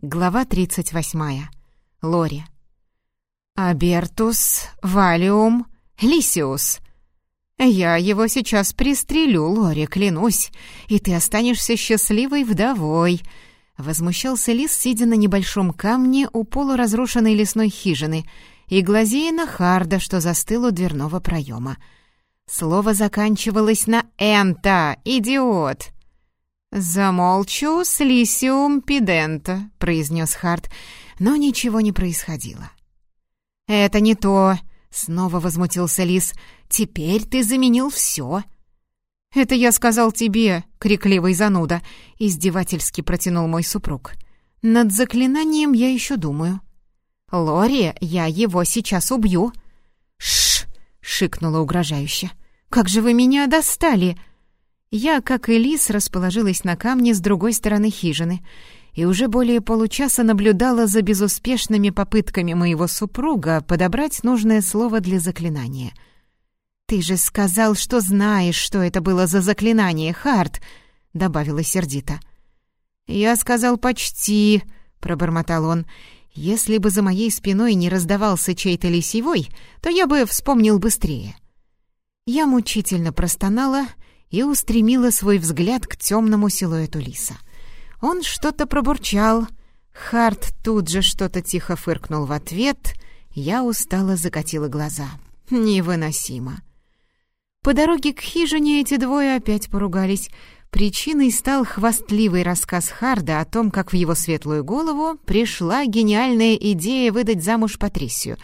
Глава 38. Лори. «Абертус, Валиум, Лисиус. Я его сейчас пристрелю, Лори, клянусь, и ты останешься счастливой вдовой», — возмущался лис, сидя на небольшом камне у полуразрушенной лесной хижины и глазея на Харда, что застыл у дверного проема. Слово заканчивалось на «энта», идиот. «Замолчу с лисиум пидента», — произнес Харт, но ничего не происходило. «Это не то», — снова возмутился лис. «Теперь ты заменил все». «Это я сказал тебе, крикливый зануда», — издевательски протянул мой супруг. «Над заклинанием я еще думаю». «Лори, я его сейчас убью». «Шш!» — шикнула угрожающе. «Как же вы меня достали!» Я, как и лис, расположилась на камне с другой стороны хижины и уже более получаса наблюдала за безуспешными попытками моего супруга подобрать нужное слово для заклинания. «Ты же сказал, что знаешь, что это было за заклинание, Харт!» — добавила сердито. «Я сказал почти», — пробормотал он. «Если бы за моей спиной не раздавался чей-то лисевой, то я бы вспомнил быстрее». Я мучительно простонала и устремила свой взгляд к темному силуэту лиса. Он что-то пробурчал. Харт тут же что-то тихо фыркнул в ответ. Я устало закатила глаза. Невыносимо. По дороге к хижине эти двое опять поругались. Причиной стал хвастливый рассказ Харда о том, как в его светлую голову пришла гениальная идея выдать замуж Патрисию.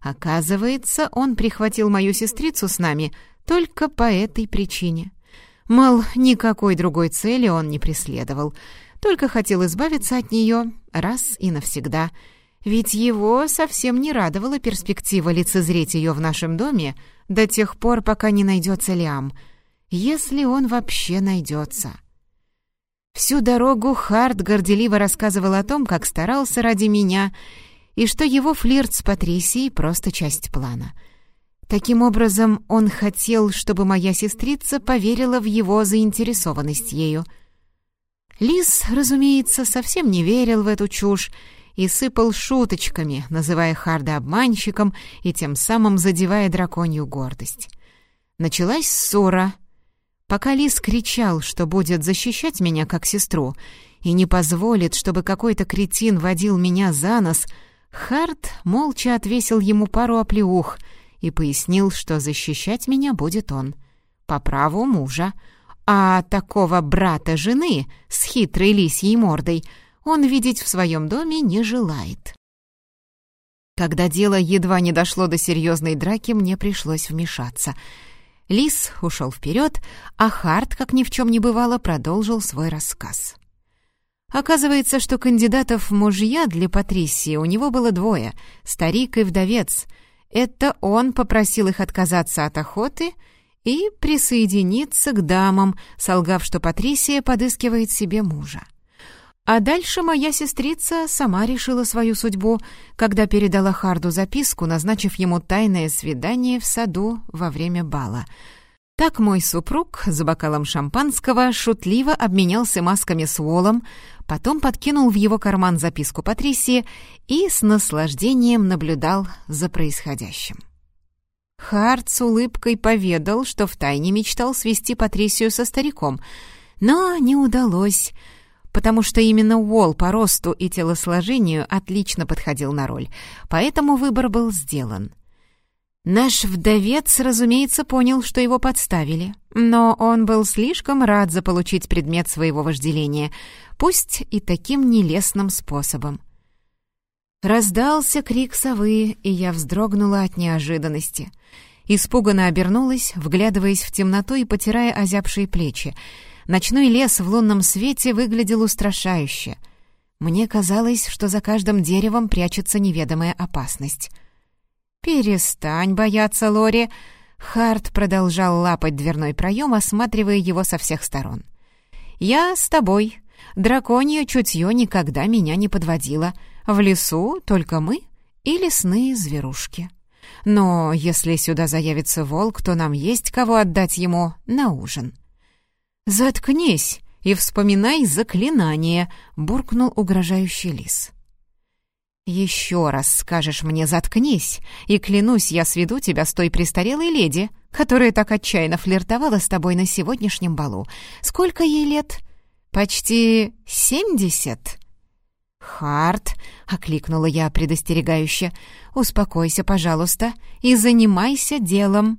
Оказывается, он прихватил мою сестрицу с нами только по этой причине. Мол, никакой другой цели он не преследовал, только хотел избавиться от нее раз и навсегда. Ведь его совсем не радовала перспектива лицезреть ее в нашем доме до тех пор, пока не найдется Лиам, если он вообще найдется. Всю дорогу Харт горделиво рассказывал о том, как старался ради меня, и что его флирт с Патрисией — просто часть плана — Таким образом, он хотел, чтобы моя сестрица поверила в его заинтересованность ею. Лис, разумеется, совсем не верил в эту чушь и сыпал шуточками, называя Харда обманщиком и тем самым задевая драконью гордость. Началась ссора. Пока Лис кричал, что будет защищать меня как сестру и не позволит, чтобы какой-то кретин водил меня за нос, Хард молча отвесил ему пару оплеух — и пояснил, что защищать меня будет он. По праву мужа. А такого брата жены с хитрой лисьей мордой он видеть в своем доме не желает. Когда дело едва не дошло до серьезной драки, мне пришлось вмешаться. Лис ушел вперед, а Харт, как ни в чем не бывало, продолжил свой рассказ. Оказывается, что кандидатов мужья для Патрисии у него было двое — старик и вдовец — это он попросил их отказаться от охоты и присоединиться к дамам, солгав, что Патрисия подыскивает себе мужа. А дальше моя сестрица сама решила свою судьбу, когда передала Харду записку, назначив ему тайное свидание в саду во время бала — так мой супруг за бокалом шампанского шутливо обменялся масками с Уолом, потом подкинул в его карман записку Патрисии и с наслаждением наблюдал за происходящим. Харт с улыбкой поведал, что втайне мечтал свести Патрисию со стариком, но не удалось, потому что именно Уолл по росту и телосложению отлично подходил на роль, поэтому выбор был сделан. Наш вдовец, разумеется, понял, что его подставили, но он был слишком рад заполучить предмет своего вожделения, пусть и таким нелестным способом. Раздался крик совы, и я вздрогнула от неожиданности. Испуганно обернулась, вглядываясь в темноту и потирая озябшие плечи. Ночной лес в лунном свете выглядел устрашающе. Мне казалось, что за каждым деревом прячется неведомая опасность — «Перестань бояться, Лори!» Харт продолжал лапать дверной проем, осматривая его со всех сторон. «Я с тобой. Драконье чутье никогда меня не подводило. В лесу только мы и лесные зверушки. Но если сюда заявится волк, то нам есть кого отдать ему на ужин». «Заткнись!» — и вспоминай заклинание», — буркнул угрожающий лис. «Еще раз скажешь мне «заткнись», и, клянусь, я сведу тебя с той престарелой леди, которая так отчаянно флиртовала с тобой на сегодняшнем балу. Сколько ей лет? Почти семьдесят?» «Харт», — окликнула я предостерегающе, — «успокойся, пожалуйста, и занимайся делом».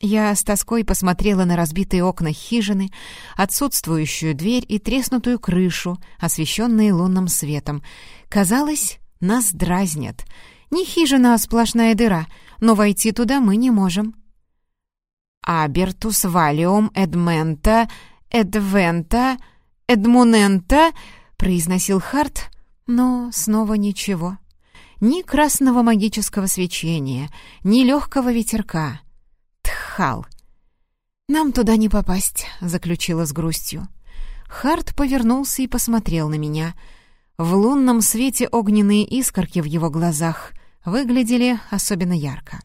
Я с тоской посмотрела на разбитые окна хижины, отсутствующую дверь и треснутую крышу, освещенные лунным светом. Казалось, нас дразнят. Не хижина, а сплошная дыра, но войти туда мы не можем. «Абертус валиум эдмента, эдвента, эдмунента», — произносил Харт, но снова ничего. Ни красного магического свечения, ни легкого ветерка — Тхал. «Нам туда не попасть», — заключила с грустью. Харт повернулся и посмотрел на меня. В лунном свете огненные искорки в его глазах выглядели особенно ярко.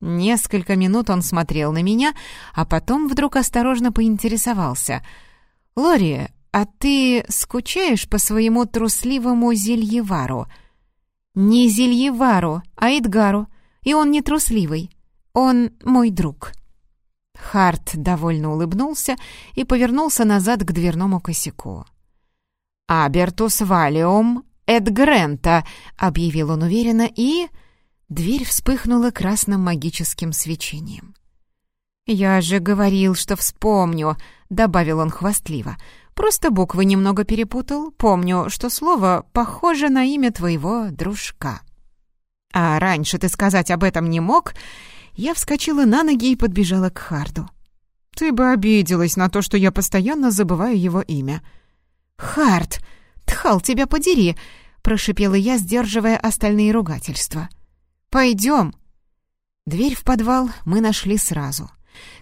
Несколько минут он смотрел на меня, а потом вдруг осторожно поинтересовался. «Лори, а ты скучаешь по своему трусливому Зельевару?» «Не Зельевару, а Эдгару, и он не трусливый. Он мой друг». Харт довольно улыбнулся и повернулся назад к дверному косяку. «Абертус валиум эд Грента», — объявил он уверенно, и... Дверь вспыхнула красным магическим свечением. «Я же говорил, что вспомню», — добавил он хвастливо. «Просто буквы немного перепутал. Помню, что слово похоже на имя твоего дружка». «А раньше ты сказать об этом не мог?» Я вскочила на ноги и подбежала к Харду. «Ты бы обиделась на то, что я постоянно забываю его имя». «Хард! Тхал, тебя подери!» — прошипела я, сдерживая остальные ругательства. «Пойдем!» Дверь в подвал мы нашли сразу.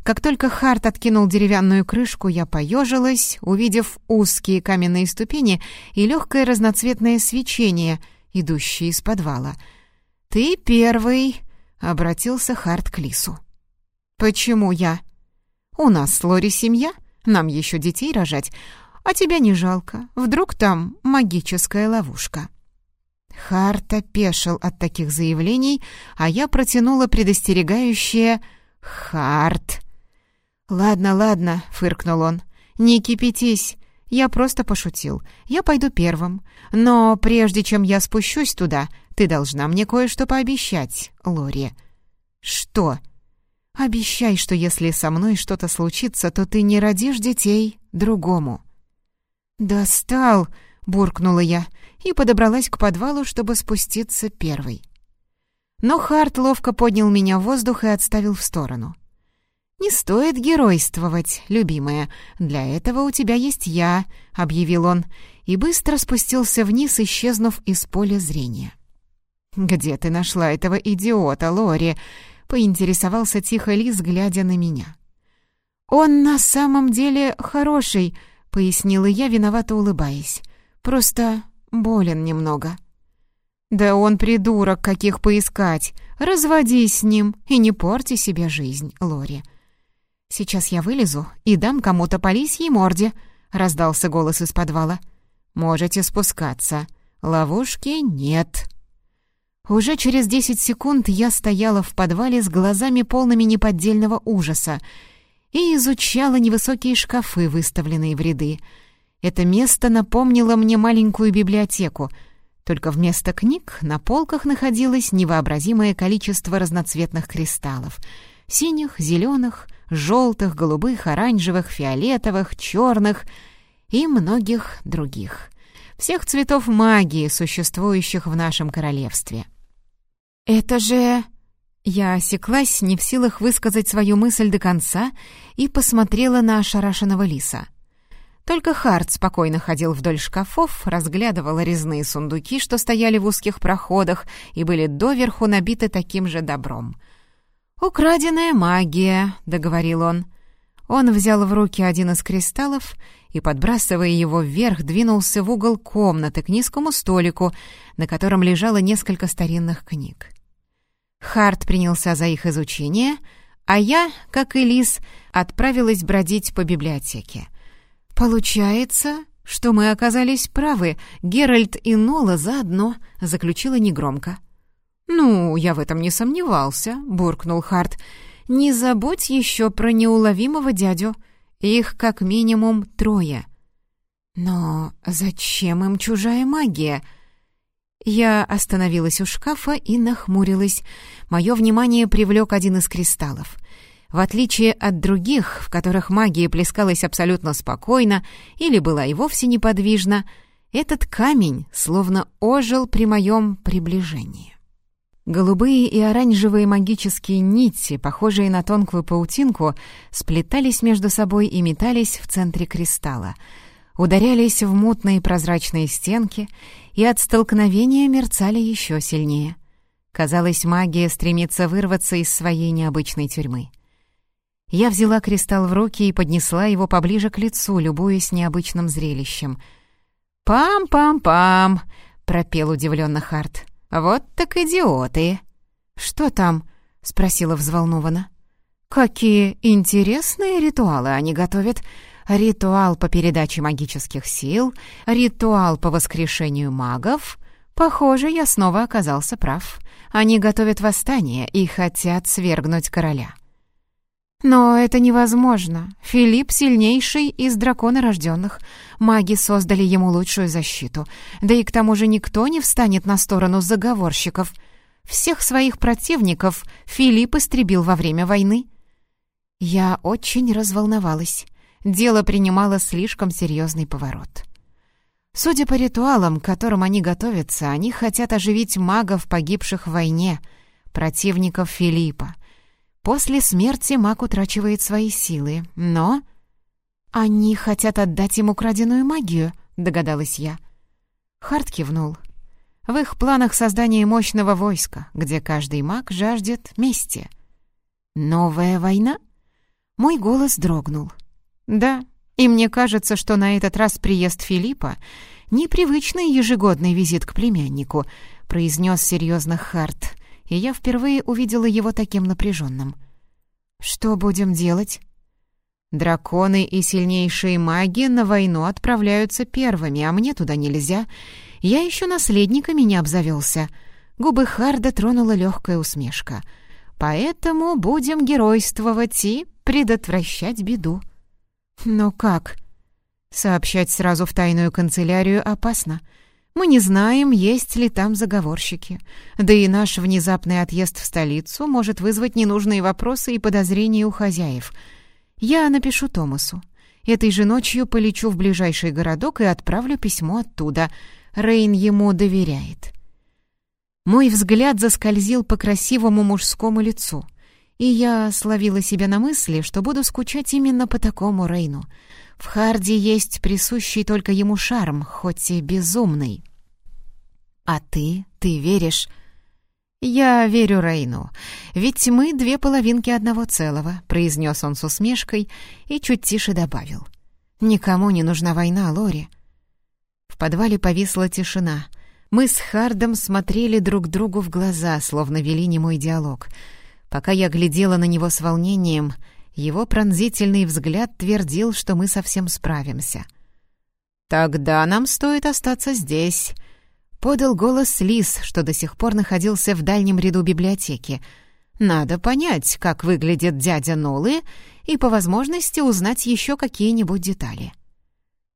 Как только Харт откинул деревянную крышку, я поежилась, увидев узкие каменные ступени и легкое разноцветное свечение, идущее из подвала. «Ты первый!» Обратился Харт к Лису. «Почему я? У нас с Лори семья, нам еще детей рожать, а тебя не жалко. Вдруг там магическая ловушка?» Харт опешил от таких заявлений, а я протянула предостерегающее «Харт». «Ладно, ладно», — фыркнул он, — «не кипятись, я просто пошутил. Я пойду первым. Но прежде чем я спущусь туда, ты должна мне кое-что пообещать, Лори». «Что?» «Обещай, что если со мной что-то случится, то ты не родишь детей другому». «Достал!» — буркнула я и подобралась к подвалу, чтобы спуститься первой. Но Харт ловко поднял меня в воздух и отставил в сторону. «Не стоит геройствовать, любимая. Для этого у тебя есть я», — объявил он, и быстро спустился вниз, исчезнув из поля зрения. «Где ты нашла этого идиота, Лори?» — поинтересовался тихо Лис, глядя на меня. «Он на самом деле хороший», — пояснила я, виновато улыбаясь. «Просто болен немного». «Да он придурок, каких поискать. Разводись с ним и не порти себе жизнь, Лори». «Сейчас я вылезу и дам кому-то по лисьей морде», — раздался голос из подвала. «Можете спускаться. Ловушки нет». Уже через десять секунд я стояла в подвале с глазами полными неподдельного ужаса и изучала невысокие шкафы, выставленные в ряды. Это место напомнило мне маленькую библиотеку, только вместо книг на полках находилось невообразимое количество разноцветных кристаллов — синих, зеленых, желтых, голубых, оранжевых, фиолетовых, черных и многих других. Всех цветов магии, существующих в нашем королевстве. «Это же...» Я осеклась, не в силах высказать свою мысль до конца, и посмотрела на ошарашенного лиса. Только Харт спокойно ходил вдоль шкафов, разглядывал резные сундуки, что стояли в узких проходах и были доверху набиты таким же добром. «Украденная магия», — договорил он. Он взял в руки один из кристаллов и, подбрасывая его вверх, двинулся в угол комнаты к низкому столику, на котором лежало несколько старинных книг. Харт принялся за их изучение, а я, как и Лис, отправилась бродить по библиотеке. «Получается, что мы оказались правы. Геральт и Нола заодно», — заключила негромко. «Ну, я в этом не сомневался», — буркнул Харт. «Не забудь еще про неуловимого дядю. Их как минимум трое». «Но зачем им чужая магия?» Я остановилась у шкафа и нахмурилась. Мое внимание привлек один из кристаллов. В отличие от других, в которых магия плескалась абсолютно спокойно или была и вовсе неподвижна, этот камень словно ожил при моем приближении. Голубые и оранжевые магические нити, похожие на тонкую паутинку, сплетались между собой и метались в центре кристалла, ударялись в мутные прозрачные стенки и от столкновения мерцали еще сильнее. Казалось, магия стремится вырваться из своей необычной тюрьмы. Я взяла кристалл в руки и поднесла его поближе к лицу, любуясь необычным зрелищем. «Пам-пам-пам!» — пропел удивленно Харт. «Вот так идиоты!» «Что там?» — спросила взволнованно. «Какие интересные ритуалы они готовят!» Ритуал по передаче магических сил, ритуал по воскрешению магов. Похоже, я снова оказался прав. Они готовят восстание и хотят свергнуть короля. Но это невозможно. Филипп сильнейший из драконорожденных. Маги создали ему лучшую защиту. Да и к тому же никто не встанет на сторону заговорщиков. Всех своих противников Филипп истребил во время войны. Я очень разволновалась. Дело принимало слишком серьезный поворот. Судя по ритуалам, к которым они готовятся, они хотят оживить магов, погибших в войне, противников Филиппа — После смерти маг утрачивает свои силы, но... «Они хотят отдать ему краденую магию», — догадалась я. Харт кивнул. В их планах создание мощного войска, где каждый маг жаждет мести. «Новая война?» Мой голос дрогнул. «Да, и мне кажется, что на этот раз приезд Филиппа — непривычный ежегодный визит к племяннику», — произнес серьезно Харт и я впервые увидела его таким напряженным. «Что будем делать?» «Драконы и сильнейшие маги на войну отправляются первыми, а мне туда нельзя. Я еще наследниками не обзавелся». Губы Харда тронула легкая усмешка. «Поэтому будем геройствовать и предотвращать беду». «Но как?» «Сообщать сразу в тайную канцелярию опасно. Мы не знаем, есть ли там заговорщики. Да и наш внезапный отъезд в столицу может вызвать ненужные вопросы и подозрения у хозяев. Я напишу Томасу. Этой же ночью полечу в ближайший городок и отправлю письмо оттуда. Рейн ему доверяет. Мой взгляд заскользил по красивому мужскому лицу, и я словила себя на мысли, что буду скучать именно по такому Рейну — в Харди есть присущий только ему шарм, хоть и безумный. А ты? Ты веришь? Я верю Рейну. Ведь мы две половинки одного целого, произнес он с усмешкой и чуть тише добавил. Никому не нужна война, Лори. В подвале повисла тишина. Мы с Хардом смотрели друг другу в глаза, словно вели немой диалог. Пока я глядела на него с волнением, его пронзительный взгляд твердил, что мы совсем справимся. «Тогда нам стоит остаться здесь», — подал голос Лис, что до сих пор находился в дальнем ряду библиотеки. «Надо понять, как выглядит дядя Нолы, и по возможности узнать еще какие-нибудь детали».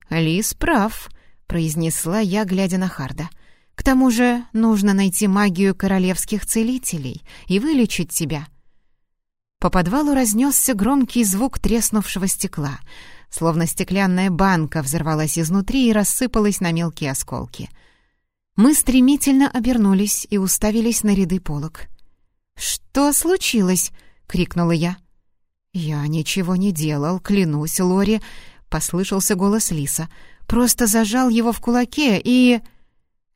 «Лис прав», — произнесла я, глядя на Харда. «К тому же нужно найти магию королевских целителей и вылечить тебя». По подвалу разнесся громкий звук треснувшего стекла, словно стеклянная банка взорвалась изнутри и рассыпалась на мелкие осколки. Мы стремительно обернулись и уставились на ряды полок. «Что случилось?» — крикнула я. «Я ничего не делал, клянусь, Лори», — послышался голос Лиса. «Просто зажал его в кулаке и...»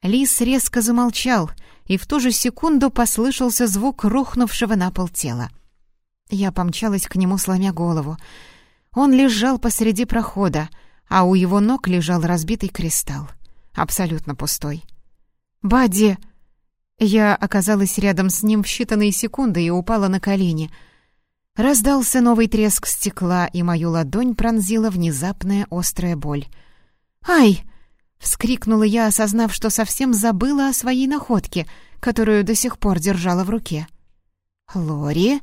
Лис резко замолчал, и в ту же секунду послышался звук рухнувшего на пол тела. Я помчалась к нему, сломя голову. Он лежал посреди прохода, а у его ног лежал разбитый кристалл. Абсолютно пустой. «Бадди!» Я оказалась рядом с ним в считанные секунды и упала на колени. Раздался новый треск стекла, и мою ладонь пронзила внезапная острая боль. «Ай!» — вскрикнула я, осознав, что совсем забыла о своей находке, которую до сих пор держала в руке. «Лори?»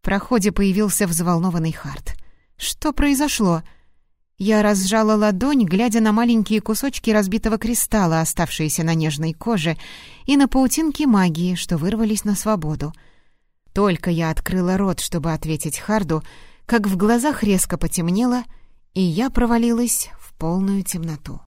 В проходе появился взволнованный Харт. «Что произошло?» Я разжала ладонь, глядя на маленькие кусочки разбитого кристалла, оставшиеся на нежной коже, и на паутинки магии, что вырвались на свободу. Только я открыла рот, чтобы ответить Харду, как в глазах резко потемнело, и я провалилась в полную темноту.